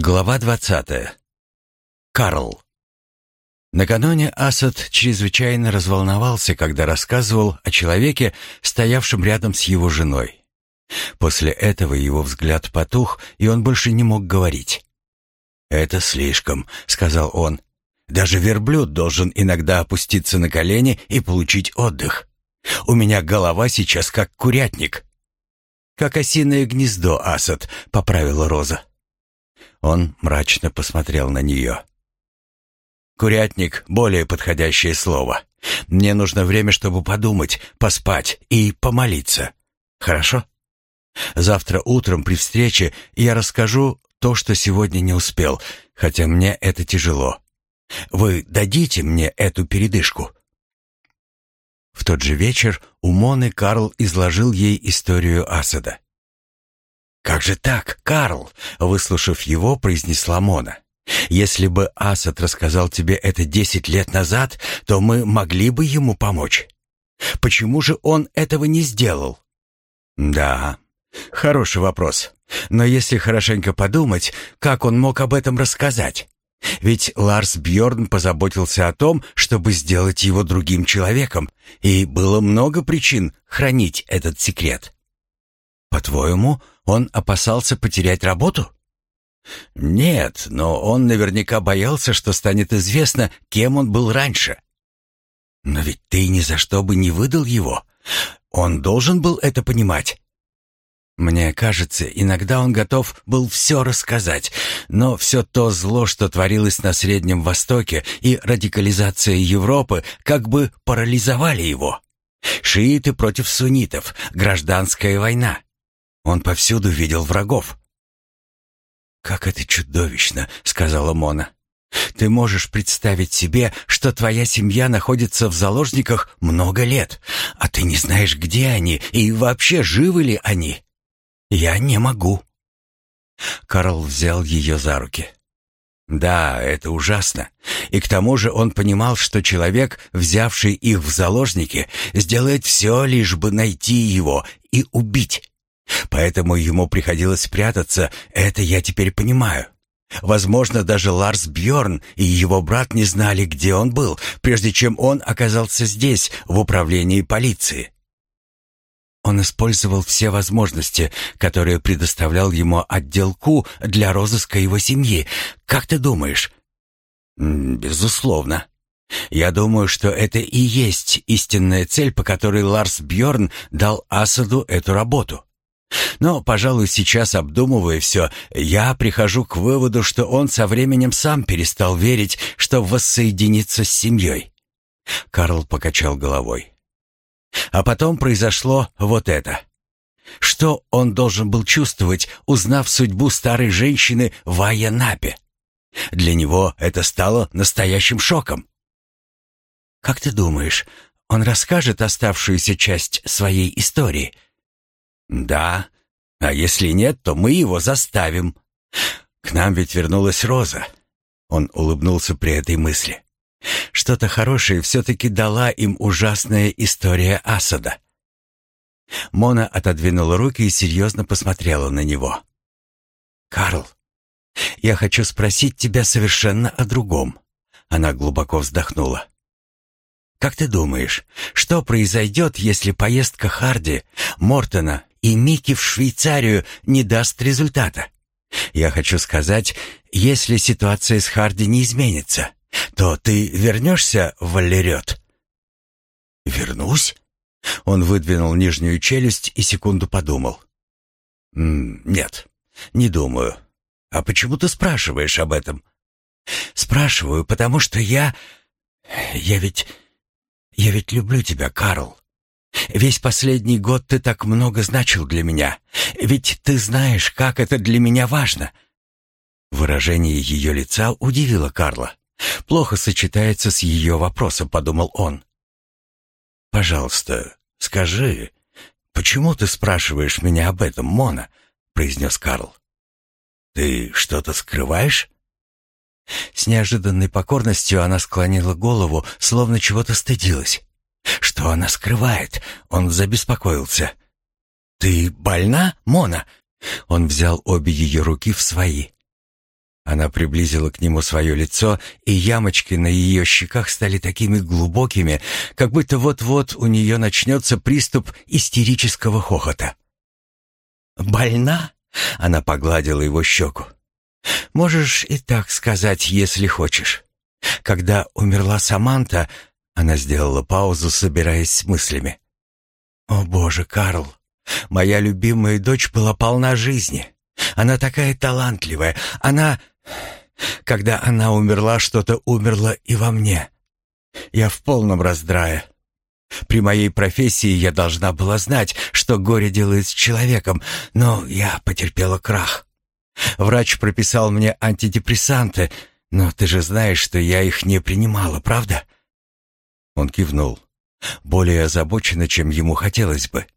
Глава двадцатая. Карл. Накануне Асад чрезвычайно разволновался, когда рассказывал о человеке, стоявшем рядом с его женой. После этого его взгляд потух, и он больше не мог говорить. «Это слишком», — сказал он. «Даже верблюд должен иногда опуститься на колени и получить отдых. У меня голова сейчас как курятник». «Как осиное гнездо, Асад», — поправила Роза. Он мрачно посмотрел на нее. «Курятник — более подходящее слово. Мне нужно время, чтобы подумать, поспать и помолиться. Хорошо? Завтра утром при встрече я расскажу то, что сегодня не успел, хотя мне это тяжело. Вы дадите мне эту передышку?» В тот же вечер у Моны Карл изложил ей историю Асада. «Как же так, Карл?» — выслушав его, произнесла Мона. «Если бы Асад рассказал тебе это десять лет назад, то мы могли бы ему помочь. Почему же он этого не сделал?» «Да, хороший вопрос. Но если хорошенько подумать, как он мог об этом рассказать? Ведь Ларс Бьорн позаботился о том, чтобы сделать его другим человеком, и было много причин хранить этот секрет. По-твоему, он опасался потерять работу? Нет, но он наверняка боялся, что станет известно, кем он был раньше. Но ведь ты ни за что бы не выдал его. Он должен был это понимать. Мне кажется, иногда он готов был все рассказать, но все то зло, что творилось на Среднем Востоке, и радикализация Европы как бы парализовали его. Шииты против суннитов, гражданская война. Он повсюду видел врагов. «Как это чудовищно!» — сказала Мона. «Ты можешь представить себе, что твоя семья находится в заложниках много лет, а ты не знаешь, где они и вообще живы ли они. Я не могу». Карл взял ее за руки. Да, это ужасно. И к тому же он понимал, что человек, взявший их в заложники, сделает все, лишь бы найти его и убить. Поэтому ему приходилось прятаться, это я теперь понимаю. Возможно, даже Ларс Бьорн и его брат не знали, где он был, прежде чем он оказался здесь, в управлении полиции. Он использовал все возможности, которые предоставлял ему отдел Ку для розыска его семьи. Как ты думаешь? Безусловно. Я думаю, что это и есть истинная цель, по которой Ларс Бьорн дал Асаду эту работу. Но, пожалуй, сейчас, обдумывая все, я прихожу к выводу, что он со временем сам перестал верить, что воссоединится с семьей. Карл покачал головой. А потом произошло вот это. Что он должен был чувствовать, узнав судьбу старой женщины в Айянапе? Для него это стало настоящим шоком. «Как ты думаешь, он расскажет оставшуюся часть своей истории?» «Да. А если нет, то мы его заставим. К нам ведь вернулась Роза». Он улыбнулся при этой мысли. Что-то хорошее все-таки дала им ужасная история Асада. Мона отодвинула руки и серьезно посмотрела на него. «Карл, я хочу спросить тебя совершенно о другом». Она глубоко вздохнула. «Как ты думаешь, что произойдет, если поездка Харди, Мортона и Микки в Швейцарию не даст результата? Я хочу сказать, если ситуация с Харди не изменится, то ты вернешься в Валерет?» «Вернусь?» Он выдвинул нижнюю челюсть и секунду подумал. «Нет, не думаю. А почему ты спрашиваешь об этом?» «Спрашиваю, потому что я... Я ведь... Я ведь люблю тебя, Карл. Весь последний год ты так много значил для меня. Ведь ты знаешь, как это для меня важно». Выражение ее лица удивило Карла. Плохо сочетается с ее вопросом, подумал он. «Пожалуйста, скажи, почему ты спрашиваешь меня об этом, Мона?» произнес Карл. «Ты что-то скрываешь?» С неожиданной покорностью она склонила голову, словно чего-то стыдилась. Что она скрывает? Он забеспокоился. «Ты больна, Мона?» Он взял обе ее руки в свои. Она приблизила к нему свое лицо, и ямочки на ее щеках стали такими глубокими, как будто вот-вот у нее начнется приступ истерического хохота. «Больна?» — она погладила его щеку. «Можешь и так сказать, если хочешь. Когда умерла Саманта...» Она сделала паузу, собираясь с мыслями. «О, Боже, Карл, моя любимая дочь была полна жизни. Она такая талантливая. Она... Когда она умерла, что-то умерло и во мне. Я в полном раздрае. При моей профессии я должна была знать, что горе делает с человеком, но я потерпела крах. Врач прописал мне антидепрессанты, но ты же знаешь, что я их не принимала, правда? Он кивнул, более озабоченно, чем ему хотелось бы.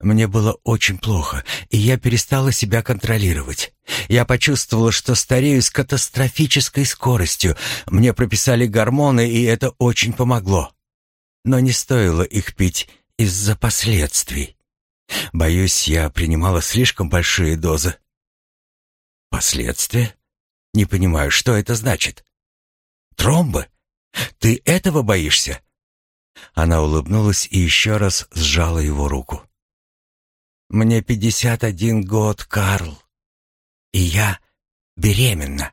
Мне было очень плохо, и я перестала себя контролировать. Я почувствовала, что старею с катастрофической скоростью. Мне прописали гормоны, и это очень помогло. Но не стоило их пить из-за последствий. Боюсь, я принимала слишком большие дозы. Последствия? Не понимаю, что это значит. Тромбы? Ты этого боишься? Она улыбнулась и еще раз сжала его руку. Мне пятьдесят один год, Карл. И я беременна.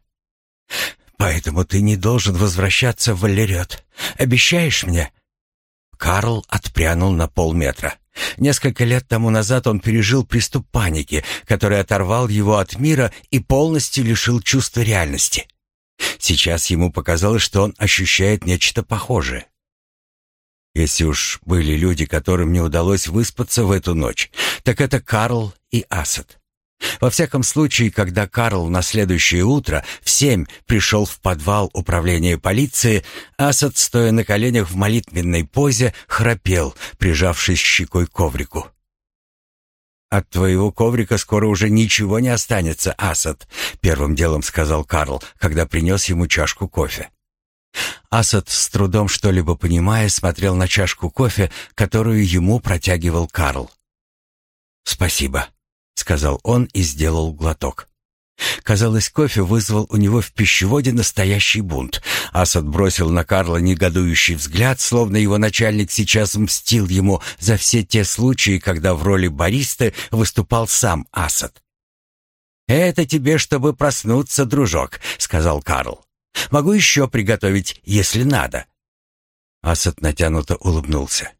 Поэтому ты не должен возвращаться в Валерет. Обещаешь мне?» Карл отпрянул на полметра. Несколько лет тому назад он пережил приступ паники, который оторвал его от мира и полностью лишил чувства реальности. Сейчас ему показалось, что он ощущает нечто похожее. Если уж были люди, которым не удалось выспаться в эту ночь, так это Карл и Асад. Во всяком случае, когда Карл на следующее утро в семь пришел в подвал управления полиции, Асад, стоя на коленях в молитвенной позе, храпел, прижавшись щекой к коврику. «От твоего коврика скоро уже ничего не останется, Асад», — первым делом сказал Карл, когда принес ему чашку кофе. Асад, с трудом что-либо понимая, смотрел на чашку кофе, которую ему протягивал Карл. «Спасибо», — сказал он и сделал глоток. Казалось, кофе вызвал у него в пищеводе настоящий бунт. Асад бросил на Карла негодующий взгляд, словно его начальник сейчас мстил ему за все те случаи, когда в роли бариста выступал сам Асад. «Это тебе, чтобы проснуться, дружок», — сказал Карл. Могу еще приготовить, если надо». Асад натянуто улыбнулся.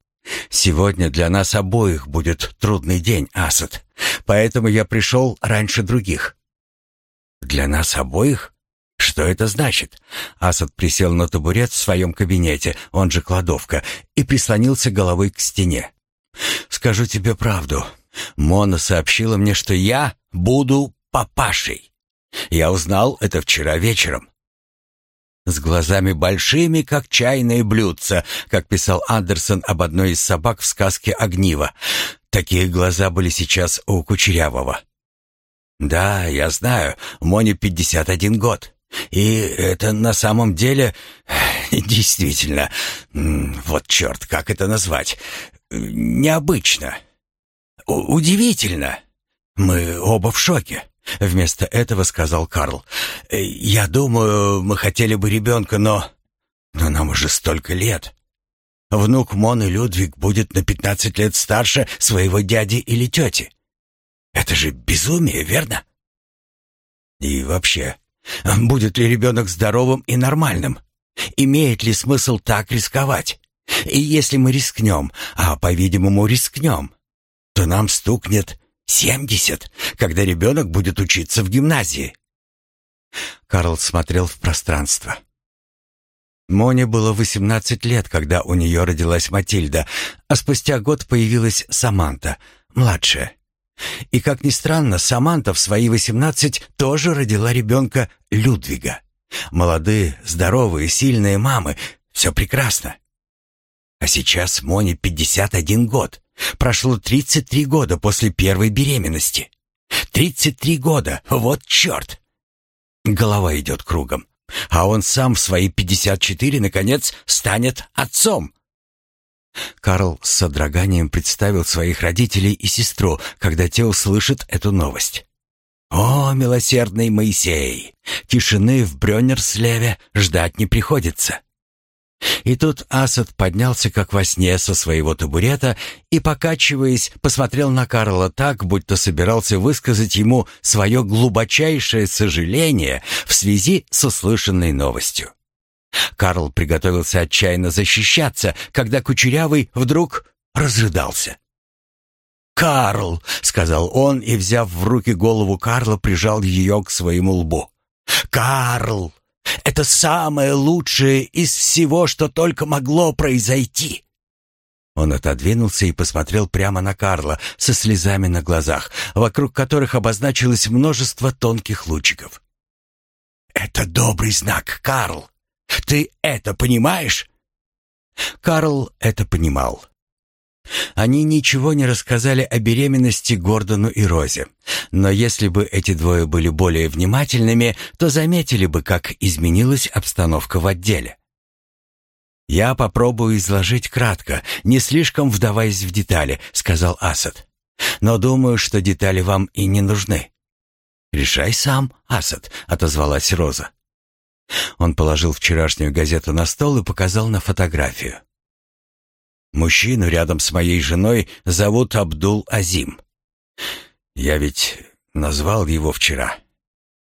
«Сегодня для нас обоих будет трудный день, Асад, поэтому я пришел раньше других». «Для нас обоих? Что это значит?» Асад присел на табурет в своем кабинете, он же кладовка, и прислонился головой к стене. «Скажу тебе правду. Мона сообщила мне, что я буду папашей. Я узнал это вчера вечером с глазами большими, как чайные блюдца, как писал Андерсон об одной из собак в сказке «Огниво». Такие глаза были сейчас у Кучерявого. «Да, я знаю, Моне 51 год. И это на самом деле... Действительно... Вот черт, как это назвать? Необычно. Удивительно. Мы оба в шоке. Вместо этого сказал Карл. «Э, «Я думаю, мы хотели бы ребенка, но... Но нам уже столько лет. Внук Моны Людвиг будет на пятнадцать лет старше своего дяди или тети. Это же безумие, верно? И вообще, будет ли ребенок здоровым и нормальным? Имеет ли смысл так рисковать? И если мы рискнем, а, по-видимому, рискнем, то нам стукнет Семьдесят, когда ребенок будет учиться в гимназии. Карл смотрел в пространство. Моне было восемнадцать лет, когда у нее родилась Матильда, а спустя год появилась Саманта, младшая. И, как ни странно, Саманта в свои восемнадцать тоже родила ребенка Людвига. Молодые, здоровые, сильные мамы. Все прекрасно. А сейчас Моне пятьдесят один год. Прошло 33 года после первой беременности. 33 года, вот черт! Голова идет кругом. А он сам в свои 54, наконец, станет отцом. Карл с содроганием представил своих родителей и сестру, когда те услышат эту новость. О, милосердный Моисей! Тишины в Брёнерслеве ждать не приходится. И тут Асад поднялся, как во сне, со своего табурета и, покачиваясь, посмотрел на Карла так, будто собирался высказать ему свое глубочайшее сожаление в связи с услышанной новостью. Карл приготовился отчаянно защищаться, когда Кучерявый вдруг разрыдался. «Карл!» — сказал он и, взяв в руки голову Карла, прижал ее к своему лбу. «Карл! Это самое лучшее из всего, что только могло произойти!» Он отодвинулся и посмотрел прямо на Карла со слезами на глазах, вокруг которых обозначилось множество тонких лучиков. «Это добрый знак, Карл! Ты это понимаешь?» Карл это понимал. Они ничего не рассказали о беременности Гордону и Розе. Но если бы эти двое были более внимательными, то заметили бы, как изменилась обстановка в отделе. «Я попробую изложить кратко, не слишком вдаваясь в детали», — сказал Асад. «Но думаю, что детали вам и не нужны». «Решай сам, Асад», — отозвалась Роза. Он положил вчерашнюю газету на стол и показал на фотографию. Мужчину рядом с моей женой зовут Абдул Азим. Я ведь назвал его вчера.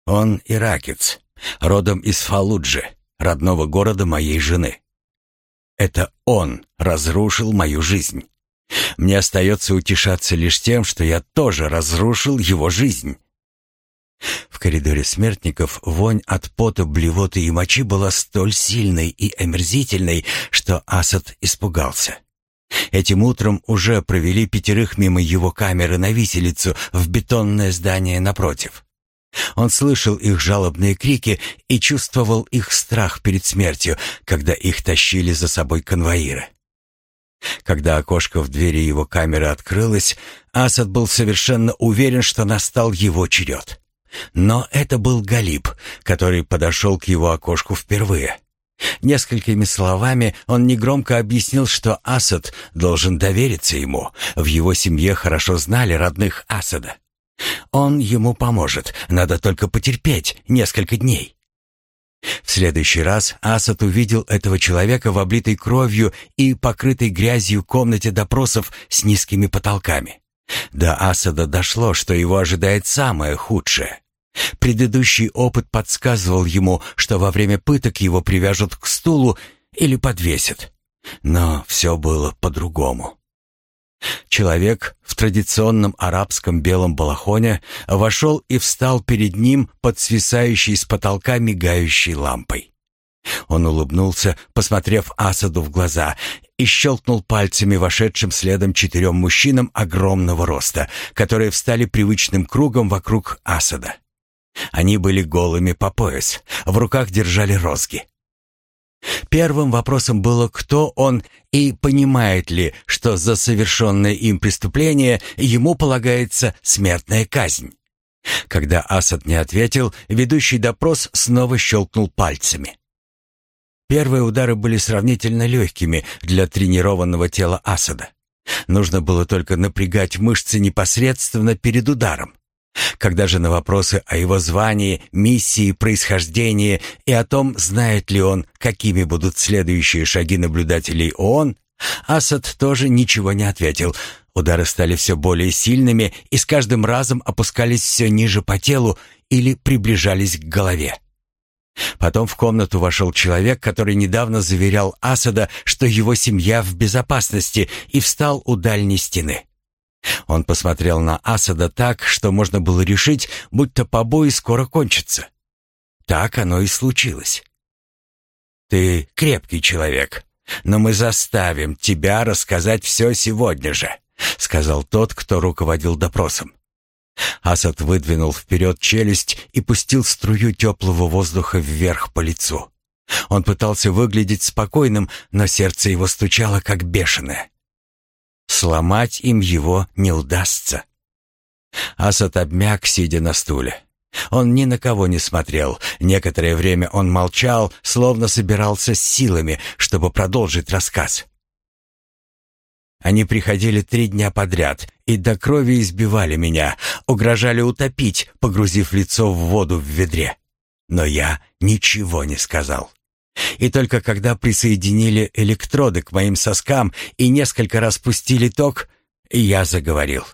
Он иракец, родом из Фалуджи, родного города моей жены. Это он разрушил мою жизнь. Мне остается утешаться лишь тем, что я тоже разрушил его жизнь. В коридоре смертников вонь от пота, блевоты и мочи была столь сильной и омерзительной, что Асад испугался. Этим утром уже провели пятерых мимо его камеры на виселицу в бетонное здание напротив. Он слышал их жалобные крики и чувствовал их страх перед смертью, когда их тащили за собой конвоиры. Когда окошко в двери его камеры открылось, Асад был совершенно уверен, что настал его черед. Но это был Галиб, который подошел к его окошку впервые. Несколькими словами он негромко объяснил, что Асад должен довериться ему. В его семье хорошо знали родных Асада. Он ему поможет, надо только потерпеть несколько дней. В следующий раз Асад увидел этого человека в облитой кровью и покрытой грязью комнате допросов с низкими потолками. До Асада дошло, что его ожидает самое худшее. Предыдущий опыт подсказывал ему, что во время пыток его привяжут к стулу или подвесят. Но все было по-другому. Человек в традиционном арабском белом балахоне вошел и встал перед ним под свисающей с потолка мигающей лампой. Он улыбнулся, посмотрев Асаду в глаза, и щелкнул пальцами вошедшим следом четырем мужчинам огромного роста, которые встали привычным кругом вокруг Асада. Они были голыми по пояс, в руках держали розги. Первым вопросом было, кто он и понимает ли, что за совершенное им преступление ему полагается смертная казнь. Когда Асад не ответил, ведущий допрос снова щелкнул пальцами. Первые удары были сравнительно легкими для тренированного тела Асада. Нужно было только напрягать мышцы непосредственно перед ударом. Когда же на вопросы о его звании, миссии, происхождении и о том, знает ли он, какими будут следующие шаги наблюдателей ООН, Асад тоже ничего не ответил. Удары стали все более сильными и с каждым разом опускались все ниже по телу или приближались к голове. Потом в комнату вошел человек, который недавно заверял Асада, что его семья в безопасности, и встал у дальней стены. Он посмотрел на Асада так, что можно было решить, будто побои скоро кончатся. Так оно и случилось. «Ты крепкий человек, но мы заставим тебя рассказать все сегодня же», сказал тот, кто руководил допросом. Асад выдвинул вперед челюсть и пустил струю теплого воздуха вверх по лицу. Он пытался выглядеть спокойным, но сердце его стучало как бешеное. Сломать им его не удастся. Асад обмяк, сидя на стуле. Он ни на кого не смотрел. Некоторое время он молчал, словно собирался с силами, чтобы продолжить рассказ. Они приходили три дня подряд и до крови избивали меня, угрожали утопить, погрузив лицо в воду в ведре. Но я ничего не сказал. И только когда присоединили электроды к моим соскам и несколько раз пустили ток, я заговорил.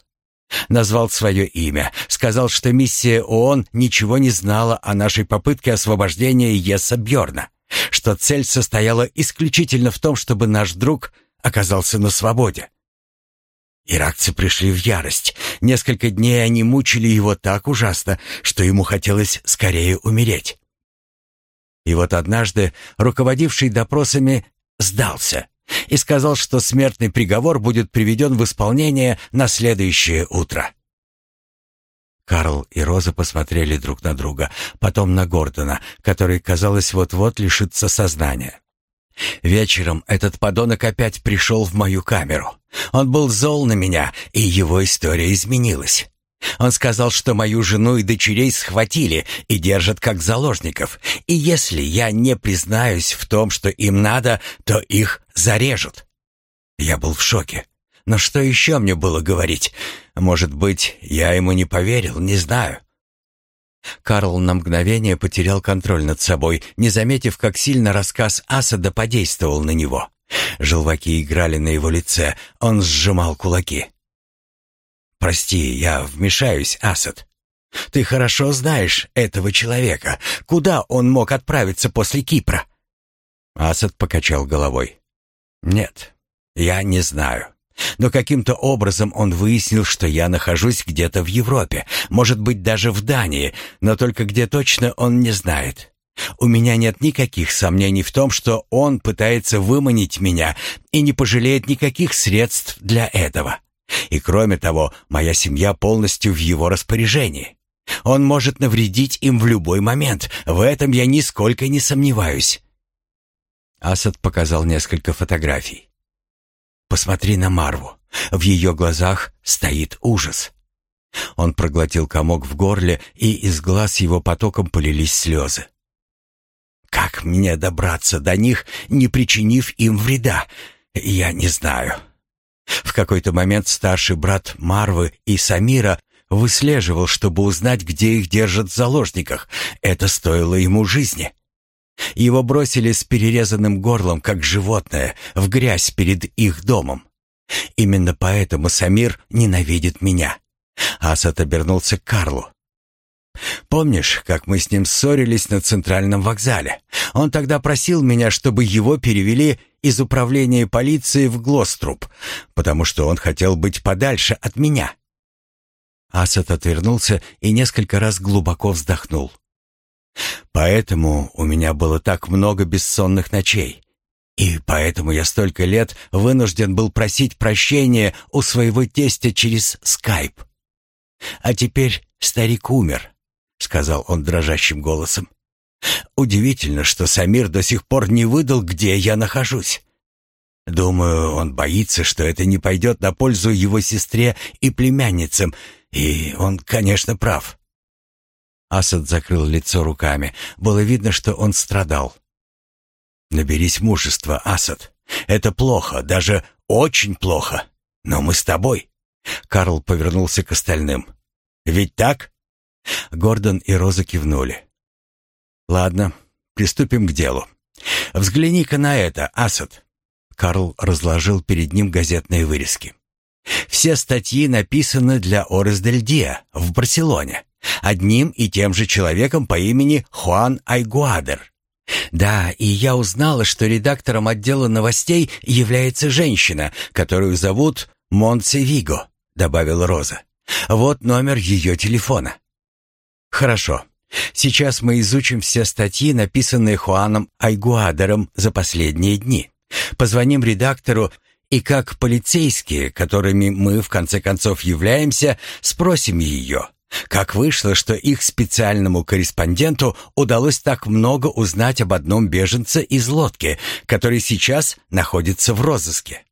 Назвал свое имя, сказал, что миссия ООН ничего не знала о нашей попытке освобождения Еса Бьорна, что цель состояла исключительно в том, чтобы наш друг оказался на свободе. Иракцы пришли в ярость. Несколько дней они мучили его так ужасно, что ему хотелось скорее умереть. И вот однажды руководивший допросами сдался и сказал, что смертный приговор будет приведен в исполнение на следующее утро. Карл и Роза посмотрели друг на друга, потом на Гордона, который, казалось, вот-вот лишится сознания. Вечером этот подонок опять пришел в мою камеру. Он был зол на меня, и его история изменилась. Он сказал, что мою жену и дочерей схватили и держат как заложников, и если я не признаюсь в том, что им надо, то их зарежут. Я был в шоке. Но что еще мне было говорить? Может быть, я ему не поверил, не знаю. Карл на мгновение потерял контроль над собой, не заметив, как сильно рассказ Асада подействовал на него. Желваки играли на его лице, он сжимал кулаки. «Прости, я вмешаюсь, Асад. Ты хорошо знаешь этого человека. Куда он мог отправиться после Кипра?» Асад покачал головой. «Нет, я не знаю. Но каким-то образом он выяснил, что я нахожусь где-то в Европе, может быть, даже в Дании, но только где точно он не знает. У меня нет никаких сомнений в том, что он пытается выманить меня и не пожалеет никаких средств для этого. И кроме того, моя семья полностью в его распоряжении. Он может навредить им в любой момент, в этом я нисколько не сомневаюсь. Асад показал несколько фотографий. Посмотри на Марву. В ее глазах стоит ужас. Он проглотил комок в горле, и из глаз его потоком полились слезы. Как мне добраться до них, не причинив им вреда? Я не знаю. В какой-то момент старший брат Марвы и Самира выслеживал, чтобы узнать, где их держат в заложниках. Это стоило ему жизни. Его бросили с перерезанным горлом, как животное, в грязь перед их домом. Именно поэтому Самир ненавидит меня. Асад обернулся к Карлу. «Помнишь, как мы с ним ссорились на центральном вокзале? Он тогда просил меня, чтобы его перевели из управления полиции в Глоструб, потому что он хотел быть подальше от меня». Асад отвернулся и несколько раз глубоко вздохнул. Поэтому у меня было так много бессонных ночей. И поэтому я столько лет вынужден был просить прощения у своего тестя через скайп. А теперь старик умер, сказал он дрожащим голосом. Удивительно, что Самир до сих пор не выдал, где я нахожусь. Думаю, он боится, что это не пойдет на пользу его сестре и племянницам, и он, конечно, прав. Асад закрыл лицо руками. Было видно, что он страдал. «Наберись мужества, Асад. Это плохо, даже очень плохо. Но мы с тобой». Карл повернулся к остальным. «Ведь так?» Гордон и Роза кивнули. «Ладно, приступим к делу. Взгляни-ка на это, Асад». Карл разложил перед ним газетные вырезки. «Все статьи написаны для Орес дель Диа в Барселоне одним и тем же человеком по имени Хуан Айгуадер. Да, и я узнала, что редактором отдела новостей является женщина, которую зовут Монсе Виго, добавила Роза. Вот номер ее телефона. Хорошо. Сейчас мы изучим все статьи, написанные Хуаном Айгуадером за последние дни. Позвоним редактору и как полицейские, которыми мы в конце концов являемся, спросим ее, как вышло, что их специальному корреспонденту удалось так много узнать об одном беженце из лодки, который сейчас находится в розыске?